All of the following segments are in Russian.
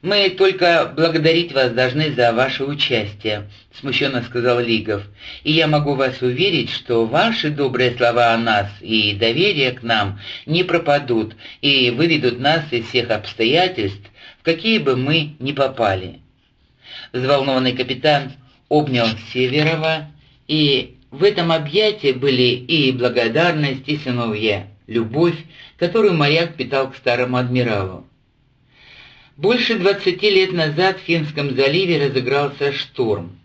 «Мы только благодарить вас должны за ваше участие», — смущенно сказал Лигов. «И я могу вас уверить, что ваши добрые слова о нас и доверие к нам не пропадут и выведут нас из всех обстоятельств, в какие бы мы ни попали». Взволнованный капитан обнял Северова, и в этом объятии были и благодарность, и сыновья, любовь, которую моряк питал к старому адмиралу. Больше двадцати лет назад в Финском заливе разыгрался шторм.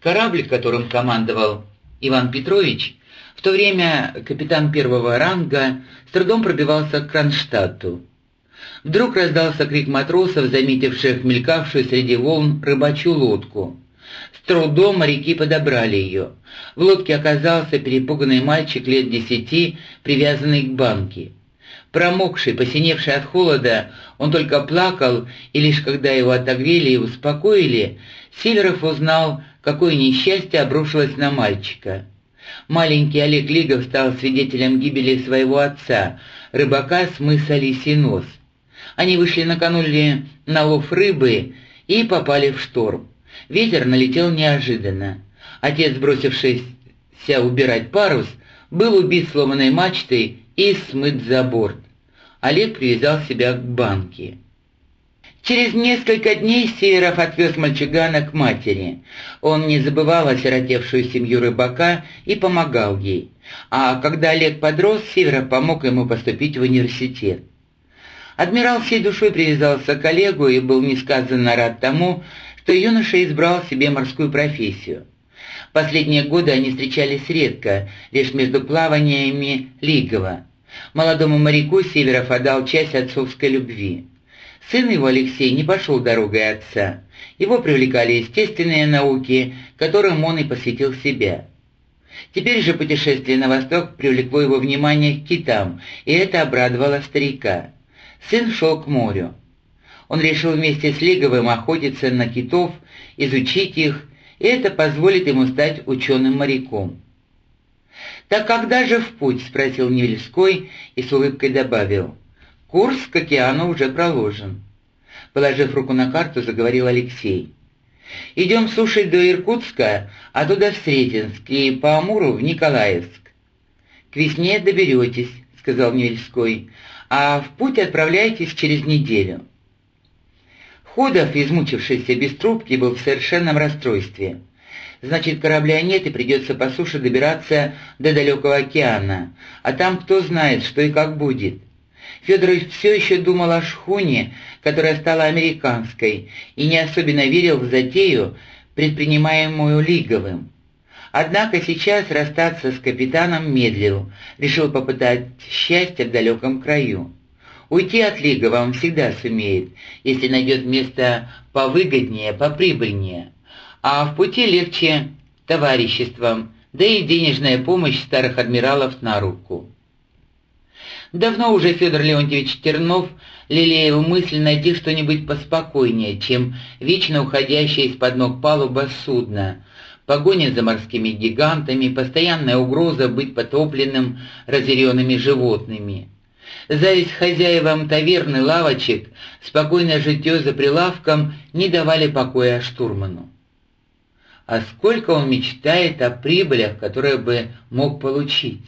Корабль, которым командовал Иван Петрович, в то время капитан первого ранга, с трудом пробивался к Кронштадту. Вдруг раздался крик матросов, заметивших мелькавшую среди волн рыбачью лодку. С трудом моряки подобрали ее. В лодке оказался перепуганный мальчик лет десяти, привязанный к банке. Промокший, посиневший от холода, он только плакал, и лишь когда его отогрели и успокоили, Северов узнал, какое несчастье обрушилось на мальчика. Маленький Олег Лигов стал свидетелем гибели своего отца, рыбака с мыса Лисий. Они вышли накануне на лов рыбы и попали в шторм. Ветер налетел неожиданно. Отец, бросившийся убирать парус, был убит сломанной мачтой и смыт за борт. Олег привязал себя к банке. Через несколько дней Северов отвез мальчугана к матери. Он не забывал осиротевшую семью рыбака и помогал ей. А когда Олег подрос, Северов помог ему поступить в университет. Адмирал всей душой привязался к Олегу и был несказанно рад тому, что юноша избрал себе морскую профессию. Последние годы они встречались редко, лишь между плаваниями Лигова. Молодому моряку Северов отдал часть отцовской любви. Сын его, Алексей, не пошел дорогой отца. Его привлекали естественные науки, которым он и посвятил себя. Теперь же путешествие на восток привлекло его внимание к китам, и это обрадовало старика. Сын шел к морю. Он решил вместе с Лиговым охотиться на китов, изучить их, и это позволит ему стать ученым-моряком. «Так когда же в путь?» — спросил Невельской и с улыбкой добавил. «Курс к океану уже проложен». Положив руку на карту, заговорил Алексей. «Идем слушать до Иркутска, оттуда в Сретенск и по Амуру в Николаевск». «К весне доберетесь», — сказал Невельской, «а в путь отправляйтесь через неделю». Ходов, измучившийся без трубки, был в совершенном расстройстве. Значит, корабля нет и придется по суше добираться до далекого океана. А там кто знает, что и как будет. Федорович все еще думал о шхуне, которая стала американской, и не особенно верил в затею, предпринимаемую Лиговым. Однако сейчас расстаться с капитаном медлил, решил попытать счастье в далеком краю. Уйти от Лигова он всегда сумеет, если найдет место повыгоднее, поприбыльнее а в пути легче товариществом, да и денежная помощь старых адмиралов на руку. Давно уже Федор Леонтьевич Тернов лелеял мысль найти что-нибудь поспокойнее, чем вечно уходящая из-под ног палуба судна, погоня за морскими гигантами, постоянная угроза быть потопленным разъяренными животными. Зависть хозяевам таверны лавочек, спокойное житье за прилавком не давали покоя штурману а сколько он мечтает о прибылях, которые бы мог получить.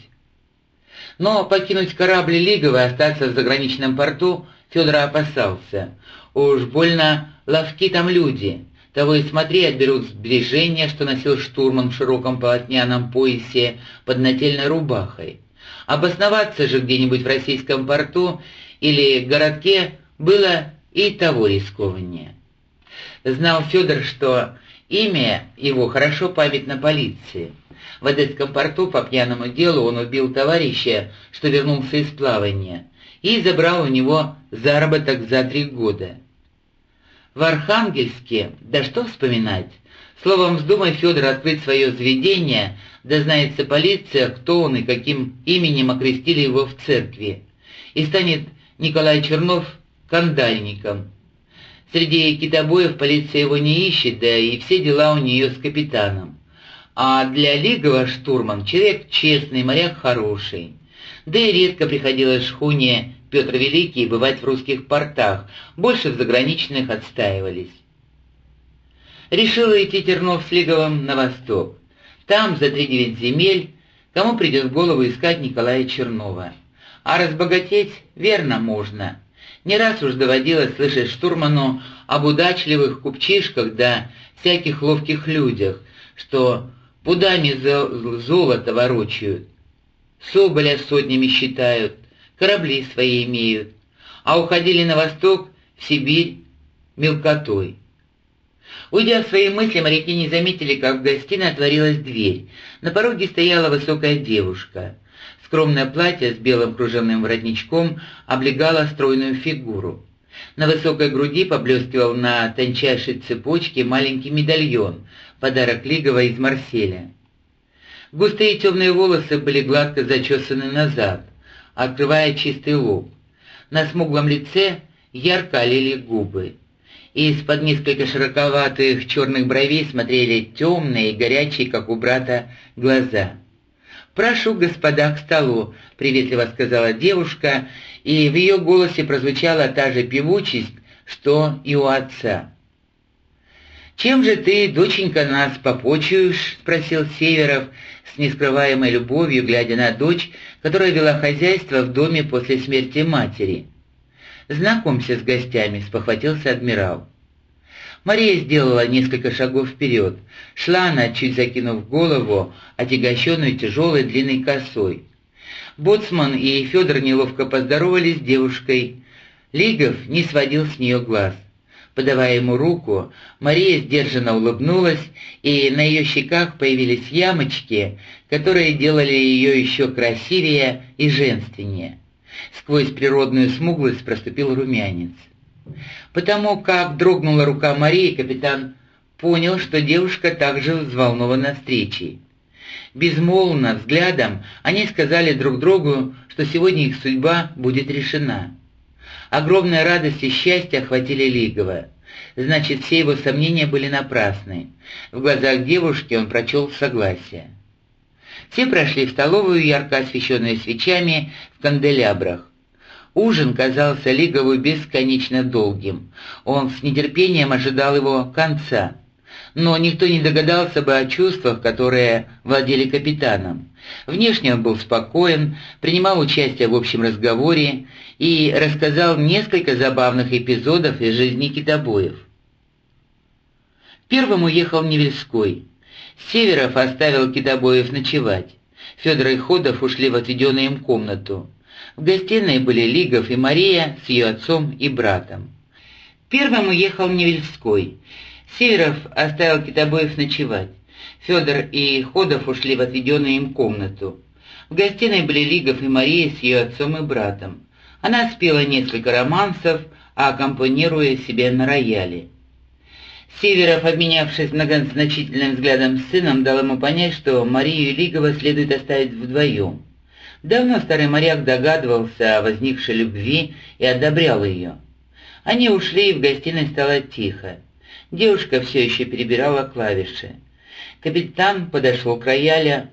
Но покинуть корабль Лигова и остаться в заграничном порту Федор опасался. Уж больно ловки там люди. Того и смотри, отберут сбережения, что носил штурман в широком полотняном поясе под нательной рубахой. Обосноваться же где-нибудь в российском порту или городке было и того рискованнее. Знал Федор, что Имя его хорошо памятно полиции. В Одесском порту по пьяному делу он убил товарища, что вернулся из плавания, и забрал у него заработок за три года. В Архангельске, да что вспоминать, словом, вздумай Федор открыть свое заведение, да знается полиция, кто он и каким именем окрестили его в церкви, и станет Николай Чернов кандальником, Среди китобоев полиция его не ищет, да и все дела у нее с капитаном. А для Лигова штурман человек честный, моряк хороший. Да и редко приходилось шхуне Петр Великий бывать в русских портах, больше в заграничных отстаивались. Решила идти Тернов с Лиговым на восток. Там, за три девять земель, кому придет в голову искать Николая Чернова. А разбогатеть верно можно. Не раз уж доводилось слышать штурману об удачливых купчишках да всяких ловких людях, что пудами золото ворочают, соболя сотнями считают, корабли свои имеют, а уходили на восток, в Сибирь, мелкотой. Уйдя в свои мысли, моряки не заметили, как в гостиной отворилась дверь. На пороге стояла высокая девушка. Скромное платье с белым кружевным воротничком облегало стройную фигуру. На высокой груди поблескивал на тончайшей цепочке маленький медальон, подарок Лигова из Марселя. Густые темные волосы были гладко зачесаны назад, открывая чистый лоб. На смуглом лице ярко олели губы. Из-под несколько широковатых черных бровей смотрели темные и горячие, как у брата, глаза. «Прошу, господа, к столу», — приветливо сказала девушка, и в ее голосе прозвучала та же певучесть, что и у отца. «Чем же ты, доченька, нас попочуешь?» — спросил Северов с нескрываемой любовью, глядя на дочь, которая вела хозяйство в доме после смерти матери. «Знакомься с гостями», — спохватился адмирал. Мария сделала несколько шагов вперед. Шла она, чуть закинув голову, отягощенную тяжелой длинной косой. Боцман и Федор неловко поздоровались с девушкой. Лигов не сводил с нее глаз. Подавая ему руку, Мария сдержанно улыбнулась, и на ее щеках появились ямочки, которые делали ее еще красивее и женственнее. Сквозь природную смуглость проступил румянец. Потому как дрогнула рука Марии, капитан понял, что девушка также взволнована встречей. Безмолвно, взглядом, они сказали друг другу, что сегодня их судьба будет решена. Огромная радость и счастье охватили Лигова. Значит, все его сомнения были напрасны. В глазах девушки он прочел согласие. Все прошли в столовую, ярко освещенную свечами, в канделябрах. Ужин казался Лигову бесконечно долгим. Он с нетерпением ожидал его конца. Но никто не догадался бы о чувствах, которые владели капитаном. Внешне он был спокоен, принимал участие в общем разговоре и рассказал несколько забавных эпизодов из жизни китобоев. Первым уехал Невельской. Северов оставил китобоев ночевать. Федор и Ходов ушли в отведенную им комнату. В гостиной были Лигов и Мария с ее отцом и братом. Первым уехал Невельской. Северов оставил китобоев ночевать. Федор и Ходов ушли в отведенную им комнату. В гостиной были Лигов и Мария с ее отцом и братом. Она спела несколько романсов, аккомпанируя себе на рояле. Северов, обменявшись многозначительным взглядом с сыном, дал ему понять, что Марию Лигова следует оставить вдвоем. Давно старый моряк догадывался о возникшей любви и одобрял ее. Они ушли, и в гостиной стало тихо. Девушка все еще перебирала клавиши. Капитан подошел к рояля,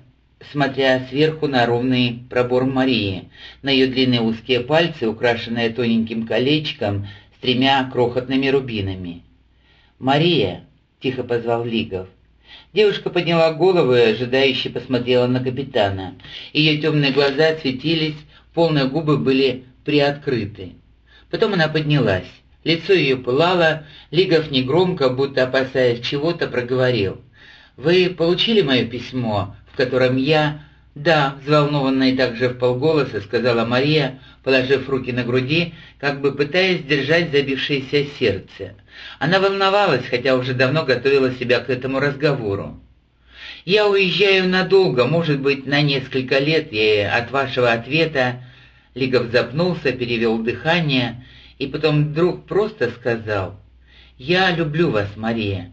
смотря сверху на ровный пробор Марии, на ее длинные узкие пальцы, украшенные тоненьким колечком с тремя крохотными рубинами. «Мария!» — тихо позвал Лигов. Девушка подняла голову и ожидающе посмотрела на капитана. Ее темные глаза светились, полные губы были приоткрыты. Потом она поднялась. Лицо ее пылало, Лигов негромко, будто опасаясь чего-то, проговорил. «Вы получили мое письмо, в котором я...» «Да», — взволнованно и также в полголоса сказала Мария, положив руки на груди, как бы пытаясь сдержать забившееся сердце. Она волновалась, хотя уже давно готовила себя к этому разговору. «Я уезжаю надолго, может быть, на несколько лет, и от вашего ответа...» Лигов запнулся, перевел дыхание, и потом вдруг просто сказал «Я люблю вас, Мария».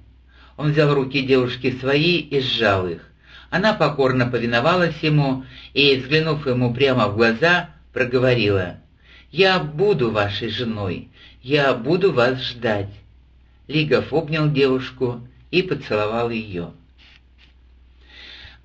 Он взял руки девушки свои и сжал их. Она покорно повиновалась ему и, взглянув ему прямо в глаза, проговорила «Я буду вашей женой, я буду вас ждать». Лигов обнял девушку и поцеловал ее.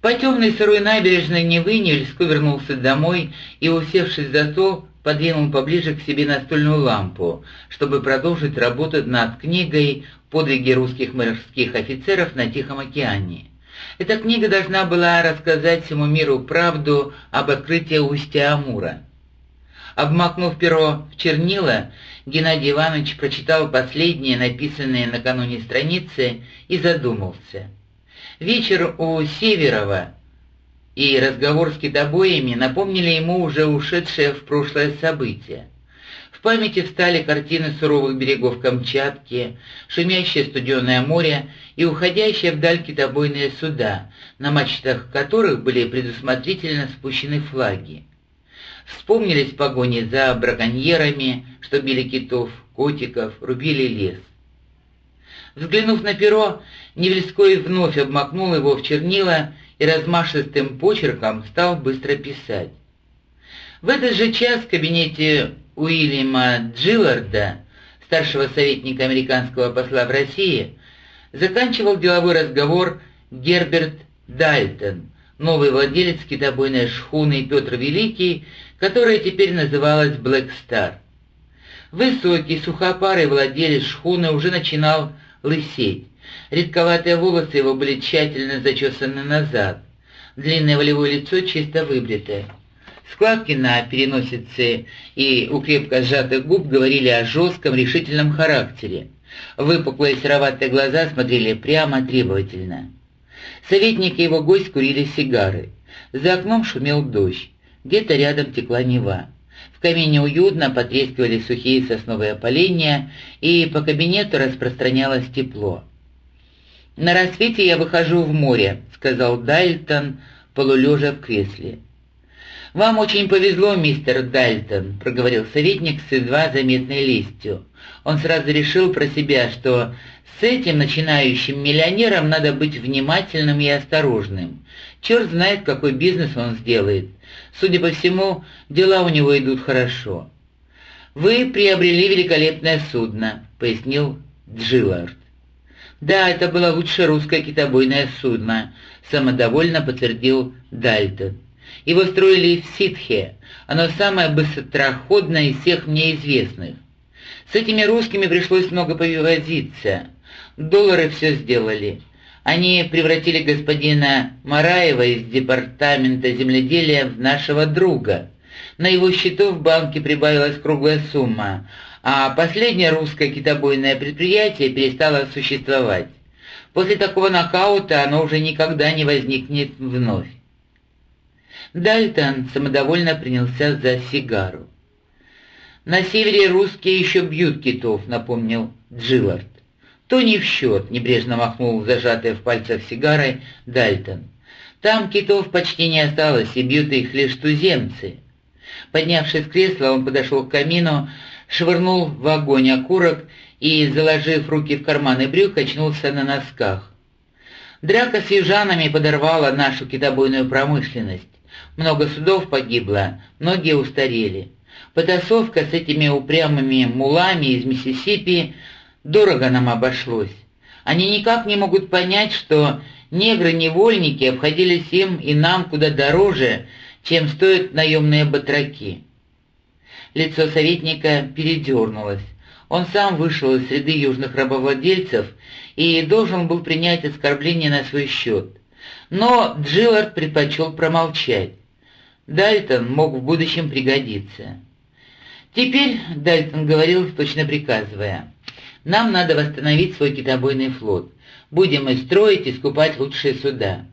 По темной сырой набережной Невы Невельской вернулся домой и, усевшись за стол, подвинул поближе к себе настольную лампу, чтобы продолжить работу над книгой «Подвиги русских морских офицеров на Тихом океане». Эта книга должна была рассказать всему миру правду об открытии устья Амура. Обмакнув перо в чернила, Геннадий Иванович прочитал последние написанные накануне страницы и задумался. Вечер у Северова и разговор с китобоями напомнили ему уже ушедшее в прошлое событие. В памяти встали картины суровых берегов Камчатки, шумящее студеное море и уходящие вдаль китобойные суда, на мачтах которых были предусмотрительно спущены флаги. Вспомнились погони за браконьерами, что били китов, котиков, рубили лес. Взглянув на перо, Невельской вновь обмакнул его в чернила и размашистым почерком стал быстро писать. В этот же час в кабинете Уильяма Джилларда, старшего советника американского посла в России, заканчивал деловой разговор Герберт Дальтон, новый владелец китобойной шхуны Петр Великий, которая теперь называлась Блэк Стар. Высокий, сухопарый владелец шхуны уже начинал лысеть. Редковатые волосы его были тщательно зачесаны назад. Длинное волевое лицо чисто выбритое. Складки на переносице и у крепко сжатых губ говорили о жестком, решительном характере. Выпуклые сероватые глаза смотрели прямо требовательно. Советник и его гость курили сигары. За окном шумел дождь. Где-то рядом текла Нева. В камине уютно потрескивали сухие сосновые поленья, и по кабинету распространялось тепло. «На рассвете я выхожу в море», — сказал Дальтон, полулежа в кресле. «Вам очень повезло, мистер Дальтон», — проговорил советник с едва заметной лестью. Он сразу решил про себя, что с этим начинающим миллионером надо быть внимательным и осторожным. Черт знает, какой бизнес он сделает. Судя по всему, дела у него идут хорошо. «Вы приобрели великолепное судно», — пояснил Джиллард. «Да, это было лучшее русское китобойное судно», — самодовольно подтвердил Дальтон. «Его строили в Ситхе. Оно самое быстроходное из всех мне известных. С этими русскими пришлось много повозиться. Доллары все сделали. Они превратили господина Мараева из департамента земледелия в нашего друга. На его счету в банке прибавилась круглая сумма, а последнее русское китобойное предприятие перестало существовать. После такого нокаута оно уже никогда не возникнет вновь. Дальтон самодовольно принялся за сигару. «На севере русские еще бьют китов», — напомнил Джиллард. «То не в счет», — небрежно махнул зажатый в пальцах сигарой Дальтон. «Там китов почти не осталось, и бьют их лишь туземцы». Поднявшись с кресла, он подошел к камину, швырнул в огонь окурок и, заложив руки в карманы брюк, очнулся на носках. Драка с южанами подорвала нашу китобойную промышленность. Много судов погибло, многие устарели. Потасовка с этими упрямыми мулами из Миссисипи дорого нам обошлось. Они никак не могут понять, что негры-невольники обходились им и нам куда дороже, чем стоят наемные батраки. Лицо советника передернулось. Он сам вышел из среды южных рабовладельцев и должен был принять оскорбление на свой счет. Но Джиллард предпочел промолчать. Дальтон мог в будущем пригодиться. Теперь, Дальтон говорил, точно приказывая, нам надо восстановить свой китобойный флот. Будем и строить, и скупать лучшие суда.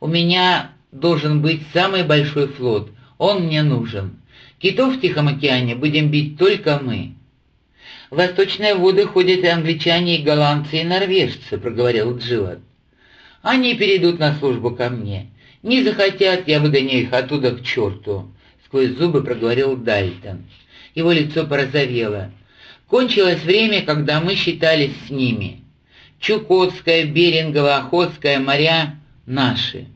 У меня должен быть самый большой флот. Он мне нужен. Китов в Тихом океане будем бить только мы». «В восточные воды ходят и англичане, и голландцы, и норвежцы», — проговорил Джилот. «Они перейдут на службу ко мне. Не захотят, я выгоню их оттуда к черту», — сквозь зубы проговорил Дальтон. Его лицо порозовело. «Кончилось время, когда мы считались с ними. Чукотская, Берингово, Охотская моря — наши».